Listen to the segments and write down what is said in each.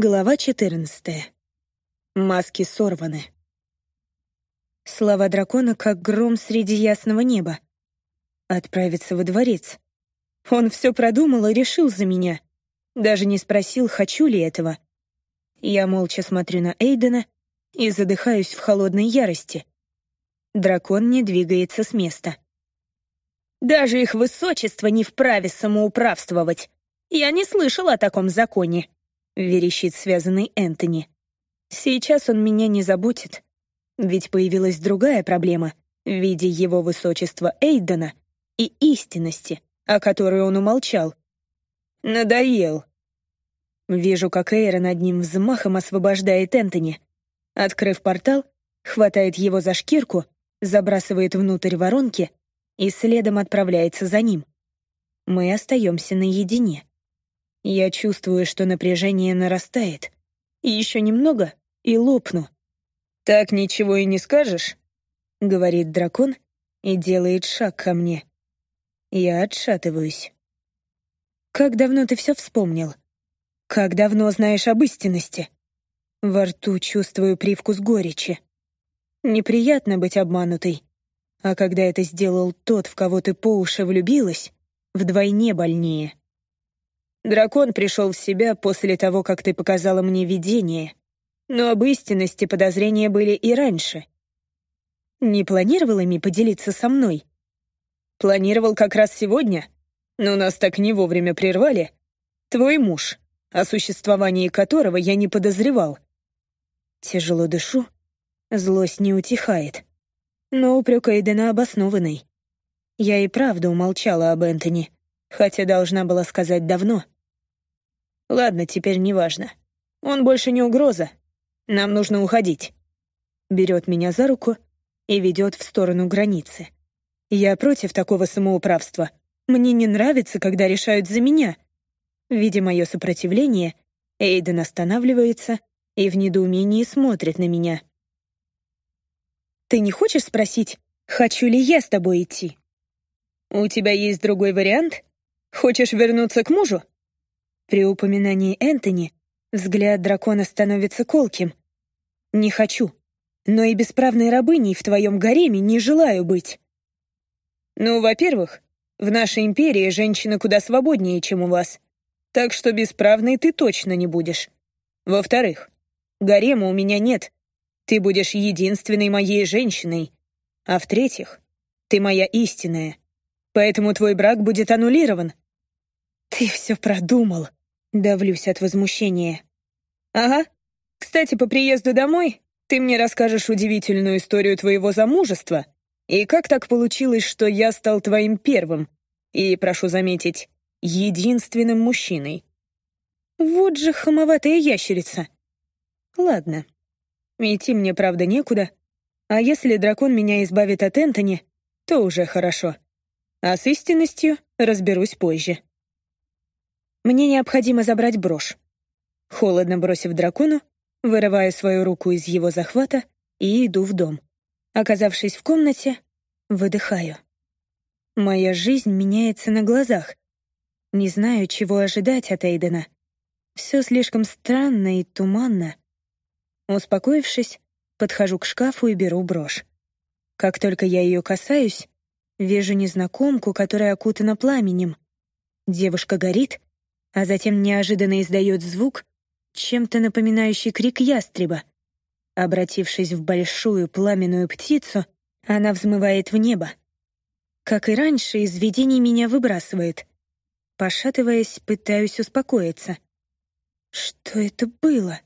Глава 14. Маски сорваны. Слова дракона как гром среди ясного неба. Отправиться во дворец. Он все продумал и решил за меня. Даже не спросил, хочу ли этого. Я молча смотрю на Эйдена и задыхаюсь в холодной ярости. Дракон не двигается с места. «Даже их высочество не вправе самоуправствовать. Я не слышал о таком законе», верещит связанный Энтони. Сейчас он меня не заботит, ведь появилась другая проблема в виде его высочества Эйдена и истинности, о которой он умолчал. Надоел. Вижу, как Эйра над ним взмахом освобождает Энтони. Открыв портал, хватает его за шкирку, забрасывает внутрь воронки и следом отправляется за ним. Мы остаемся наедине. Я чувствую, что напряжение нарастает. Еще немного — и лопну. «Так ничего и не скажешь?» — говорит дракон и делает шаг ко мне. Я отшатываюсь. «Как давно ты все вспомнил? Как давно знаешь об истинности?» Во рту чувствую привкус горечи. Неприятно быть обманутой. А когда это сделал тот, в кого ты по уши влюбилась, вдвойне больнее. Дракон пришел в себя после того, как ты показала мне видение. Но об истинности подозрения были и раньше. Не планировал ими поделиться со мной? Планировал как раз сегодня, но нас так не вовремя прервали. Твой муж, о существовании которого я не подозревал. Тяжело дышу, злость не утихает. Но упрек Эйдена обоснованный. Я и правда умолчала об Энтони, хотя должна была сказать давно — Ладно, теперь неважно. Он больше не угроза. Нам нужно уходить. Берет меня за руку и ведет в сторону границы. Я против такого самоуправства. Мне не нравится, когда решают за меня. Видя мое сопротивление, Эйден останавливается и в недоумении смотрит на меня. «Ты не хочешь спросить, хочу ли я с тобой идти?» «У тебя есть другой вариант? Хочешь вернуться к мужу?» При упоминании Энтони взгляд дракона становится колким. «Не хочу, но и бесправной рабыней в твоем гареме не желаю быть». «Ну, во-первых, в нашей империи женщины куда свободнее, чем у вас, так что бесправной ты точно не будешь. Во-вторых, гарема у меня нет, ты будешь единственной моей женщиной. А в-третьих, ты моя истинная, поэтому твой брак будет аннулирован». «Ты все продумал», Давлюсь от возмущения. «Ага. Кстати, по приезду домой ты мне расскажешь удивительную историю твоего замужества и как так получилось, что я стал твоим первым и, прошу заметить, единственным мужчиной. Вот же хамоватая ящерица. Ладно. Идти мне, правда, некуда. А если дракон меня избавит от Энтони, то уже хорошо. А с истинностью разберусь позже. Мне необходимо забрать брошь. Холодно бросив дракону, вырываю свою руку из его захвата и иду в дом. Оказавшись в комнате, выдыхаю. Моя жизнь меняется на глазах. Не знаю, чего ожидать от Эйдена. Все слишком странно и туманно. Успокоившись, подхожу к шкафу и беру брошь. Как только я ее касаюсь, вижу незнакомку, которая окутана пламенем. Девушка горит, а затем неожиданно издает звук, чем-то напоминающий крик ястреба. Обратившись в большую пламенную птицу, она взмывает в небо. Как и раньше, из видений меня выбрасывает. Пошатываясь, пытаюсь успокоиться. Что это было?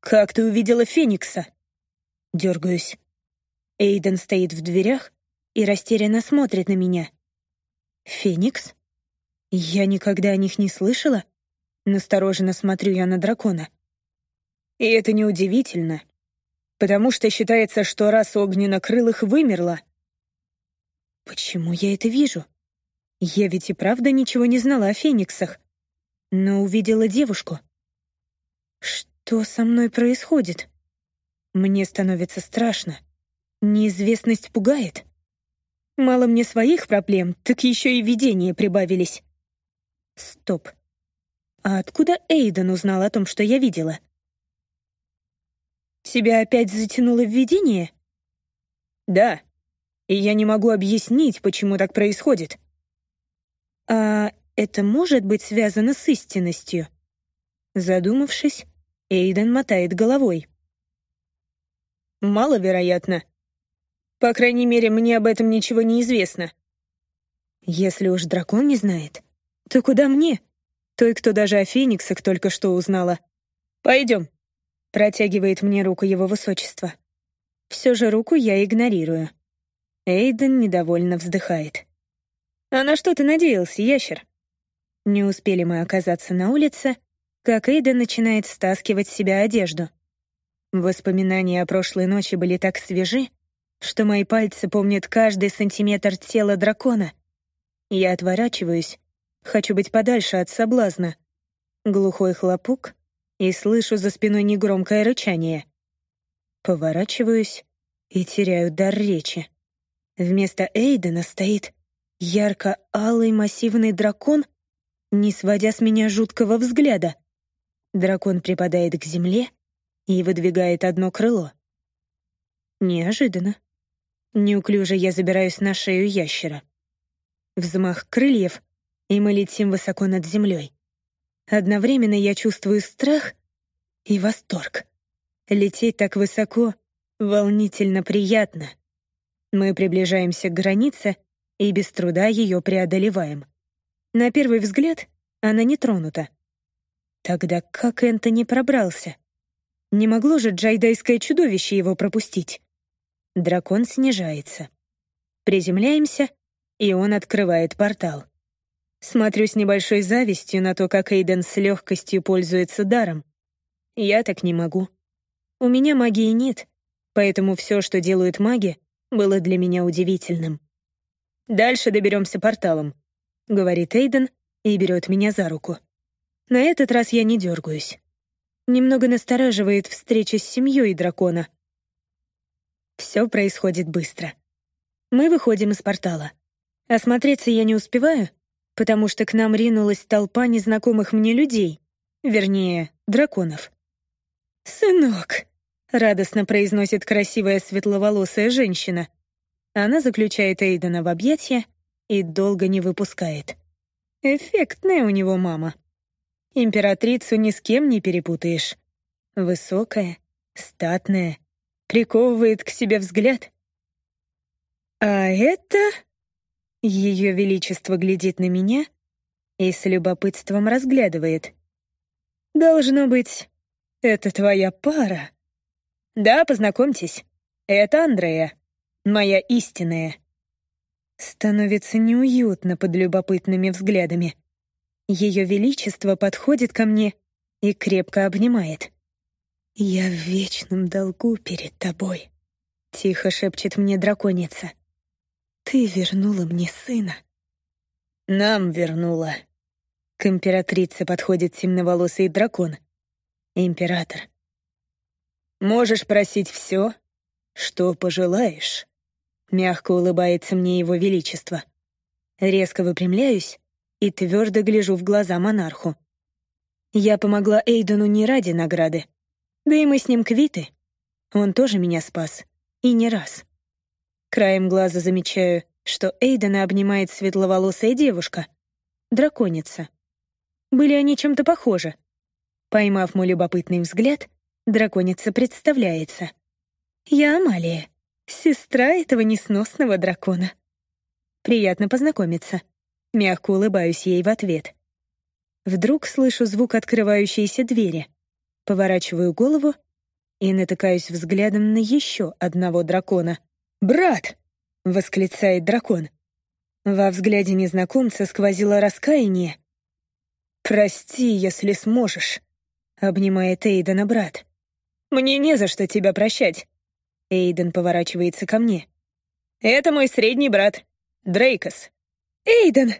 «Как ты увидела Феникса?» Дергаюсь. Эйден стоит в дверях и растерянно смотрит на меня. «Феникс?» Я никогда о них не слышала. Настороженно смотрю я на дракона. И это неудивительно, потому что считается, что раса огненно-крылых вымерла. Почему я это вижу? Я ведь и правда ничего не знала о фениксах, но увидела девушку. Что со мной происходит? Мне становится страшно. Неизвестность пугает. Мало мне своих проблем, так еще и видения прибавились. Стоп. А откуда Эйден узнал о том, что я видела? Тебя опять затянуло в видение? Да. И я не могу объяснить, почему так происходит. А это может быть связано с истинностью? Задумавшись, Эйден мотает головой. Маловероятно. По крайней мере, мне об этом ничего не известно. Если уж дракон не знает, то куда мне? Той, кто даже о фениксах только что узнала. Пойдем. Протягивает мне руку его высочество. Все же руку я игнорирую. Эйден недовольно вздыхает. «А на что ты надеялся, ящер?» Не успели мы оказаться на улице, как Эйден начинает стаскивать с себя одежду. Воспоминания о прошлой ночи были так свежи, что мои пальцы помнят каждый сантиметр тела дракона. Я отворачиваюсь, хочу быть подальше от соблазна. Глухой хлопок, и слышу за спиной негромкое рычание. Поворачиваюсь и теряю дар речи. Вместо Эйдена стоит ярко-алый массивный дракон, не сводя с меня жуткого взгляда. Дракон припадает к земле и выдвигает одно крыло. Неожиданно. Неуклюже я забираюсь на шею ящера. Взмах крыльев, и мы летим высоко над землей. Одновременно я чувствую страх и восторг. Лететь так высоко волнительно приятно. Мы приближаемся к границе и без труда ее преодолеваем. На первый взгляд она не тронута. Тогда как Энтони пробрался? Не могло же джайдайское чудовище его пропустить. Дракон снижается. Приземляемся, и он открывает портал. Смотрю с небольшой завистью на то, как Эйден с легкостью пользуется даром. Я так не могу. У меня магии нет, поэтому все, что делают маги, было для меня удивительным. «Дальше доберемся порталом», — говорит Эйден и берет меня за руку. На этот раз я не дергаюсь. Немного настораживает встреча с семьей дракона. Все происходит быстро. Мы выходим из портала. Осмотреться я не успеваю, потому что к нам ринулась толпа незнакомых мне людей, вернее, драконов. «Сынок!» — радостно произносит красивая светловолосая женщина. Она заключает Эйдена в объятия и долго не выпускает. Эффектная у него мама. Императрицу ни с кем не перепутаешь. Высокая, статная, приковывает к себе взгляд. А это... Ее Величество глядит на меня и с любопытством разглядывает. «Должно быть, это твоя пара?» «Да, познакомьтесь. Это Андрея, моя истинная». Становится неуютно под любопытными взглядами. Ее Величество подходит ко мне и крепко обнимает. «Я в вечном долгу перед тобой», — тихо шепчет мне драконица. Ты вернула мне сына. Нам вернула. К императрице подходит темноволосый дракон. Император. Можешь просить все, что пожелаешь. Мягко улыбается мне его величество. Резко выпрямляюсь и твердо гляжу в глаза монарху. Я помогла Эйдену не ради награды. Да и мы с ним квиты. Он тоже меня спас. И не раз. Краем глаза замечаю, что Эйдена обнимает светловолосая девушка, драконица. Были они чем-то похожи. Поймав мой любопытный взгляд, драконица представляется. «Я Амалия, сестра этого несносного дракона». «Приятно познакомиться». Мягко улыбаюсь ей в ответ. Вдруг слышу звук открывающейся двери. Поворачиваю голову и натыкаюсь взглядом на еще одного дракона — «Брат!» — восклицает дракон. Во взгляде незнакомца сквозило раскаяние. «Прости, если сможешь», — обнимает Эйдена брат. «Мне не за что тебя прощать». Эйден поворачивается ко мне. «Это мой средний брат, Дрейкос». «Эйден!»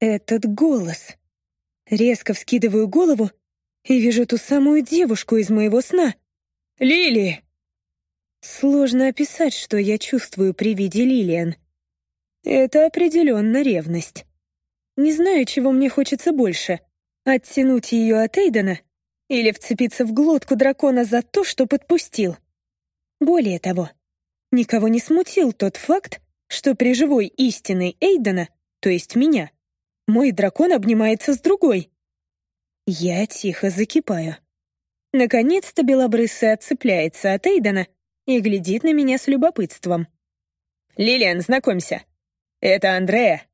Этот голос. Резко вскидываю голову и вижу ту самую девушку из моего сна. «Лили!» Сложно описать, что я чувствую при виде Лилиан. Это определенно ревность. Не знаю, чего мне хочется больше Оттянуть ее от Эйдена или вцепиться в глотку дракона за то, что подпустил. Более того, никого не смутил тот факт, что при живой истиной Эйдена, то есть меня, мой дракон обнимается с другой. Я тихо закипаю. Наконец-то белобрысый отцепляется от Эйдена и глядит на меня с любопытством. «Лилиан, знакомься. Это Андрея».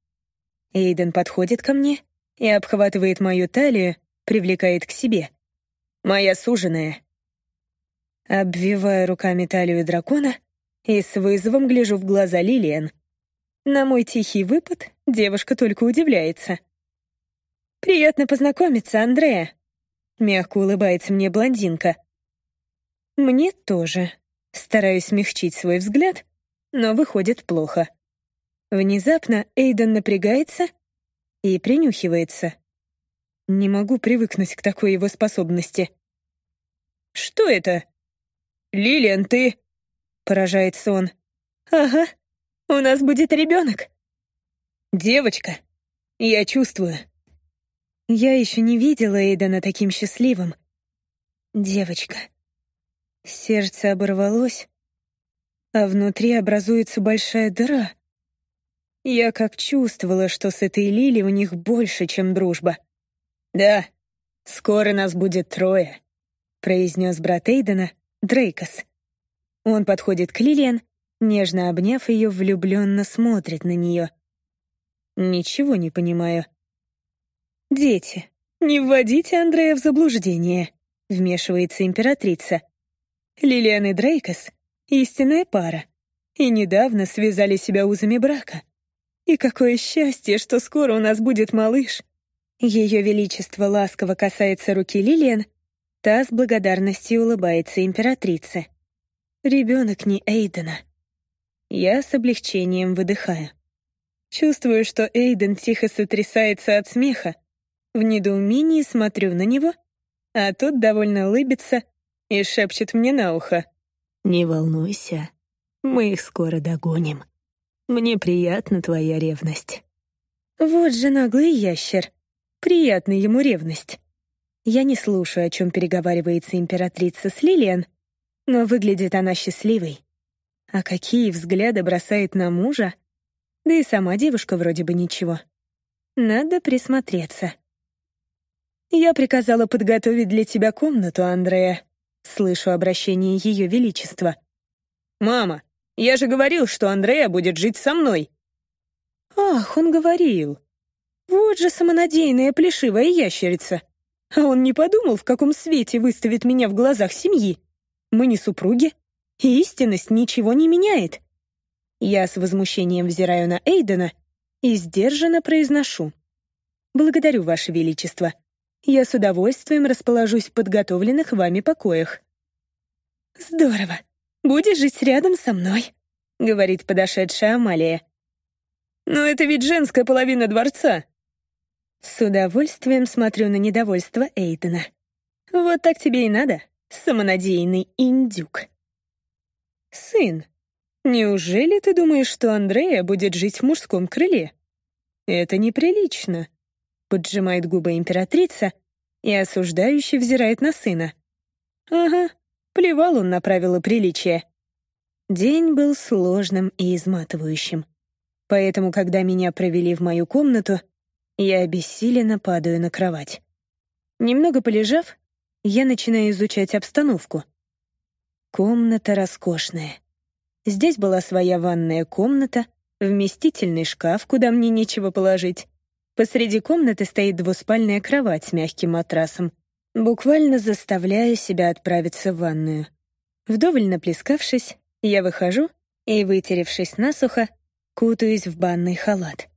Эйден подходит ко мне и обхватывает мою талию, привлекает к себе. «Моя суженая». Обвиваю руками талию дракона и с вызовом гляжу в глаза Лилиан. На мой тихий выпад девушка только удивляется. «Приятно познакомиться, Андрея», — мягко улыбается мне блондинка. «Мне тоже». Стараюсь смягчить свой взгляд, но выходит плохо. Внезапно Эйден напрягается и принюхивается. Не могу привыкнуть к такой его способности. «Что это?» «Лилиан, ты...» — поражается он. «Ага, у нас будет ребенок. Девочка. Я чувствую. Я еще не видела Эйдана таким счастливым. Девочка. Сердце оборвалось, а внутри образуется большая дыра. Я как чувствовала, что с этой Лили у них больше, чем дружба. «Да, скоро нас будет трое», — произнес брат Эйдена, Дрейкос. Он подходит к Лилиан нежно обняв ее, влюбленно смотрит на нее. Ничего не понимаю. «Дети, не вводите Андрея в заблуждение», — вмешивается императрица. Лилиан и Дрейкос — истинная пара, и недавно связали себя узами брака. И какое счастье, что скоро у нас будет малыш. Ее Величество ласково касается руки Лилиан, та с благодарностью улыбается императрице. Ребенок не Эйдена. Я с облегчением выдыхаю. Чувствую, что Эйден тихо сотрясается от смеха. В недоумении смотрю на него, а тот довольно улыбится и шепчет мне на ухо. «Не волнуйся, мы их скоро догоним. Мне приятна твоя ревность». Вот же наглый ящер. Приятна ему ревность. Я не слушаю, о чем переговаривается императрица с Лилиан, но выглядит она счастливой. А какие взгляды бросает на мужа? Да и сама девушка вроде бы ничего. Надо присмотреться. «Я приказала подготовить для тебя комнату, Андрея», — слышу обращение Ее Величества. «Мама, я же говорил, что Андрея будет жить со мной». «Ах, он говорил. Вот же самонадеянная плешивая ящерица. А он не подумал, в каком свете выставит меня в глазах семьи. Мы не супруги, истинность ничего не меняет. Я с возмущением взираю на Эйдена и сдержанно произношу. «Благодарю, Ваше Величество. Я с удовольствием расположусь в подготовленных вами покоях». «Здорово. Будешь жить рядом со мной», — говорит подошедшая Амалия. «Но это ведь женская половина дворца». С удовольствием смотрю на недовольство Эйдена. «Вот так тебе и надо, самонадеянный индюк». «Сын, неужели ты думаешь, что Андрея будет жить в мужском крыле? Это неприлично», — поджимает губы императрица и осуждающе взирает на сына. «Ага, плевал он на правила приличия». День был сложным и изматывающим. Поэтому, когда меня провели в мою комнату, я обессиленно падаю на кровать. Немного полежав, я начинаю изучать обстановку — Комната роскошная. Здесь была своя ванная комната, вместительный шкаф, куда мне нечего положить. Посреди комнаты стоит двуспальная кровать с мягким матрасом. Буквально заставляю себя отправиться в ванную. Вдоволь наплескавшись, я выхожу и, вытеревшись насухо, кутаюсь в банный халат.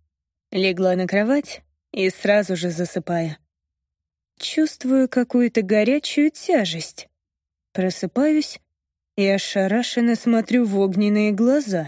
Легла на кровать и сразу же засыпаю. Чувствую какую-то горячую тяжесть. Просыпаюсь и ошарашенно смотрю в огненные глаза.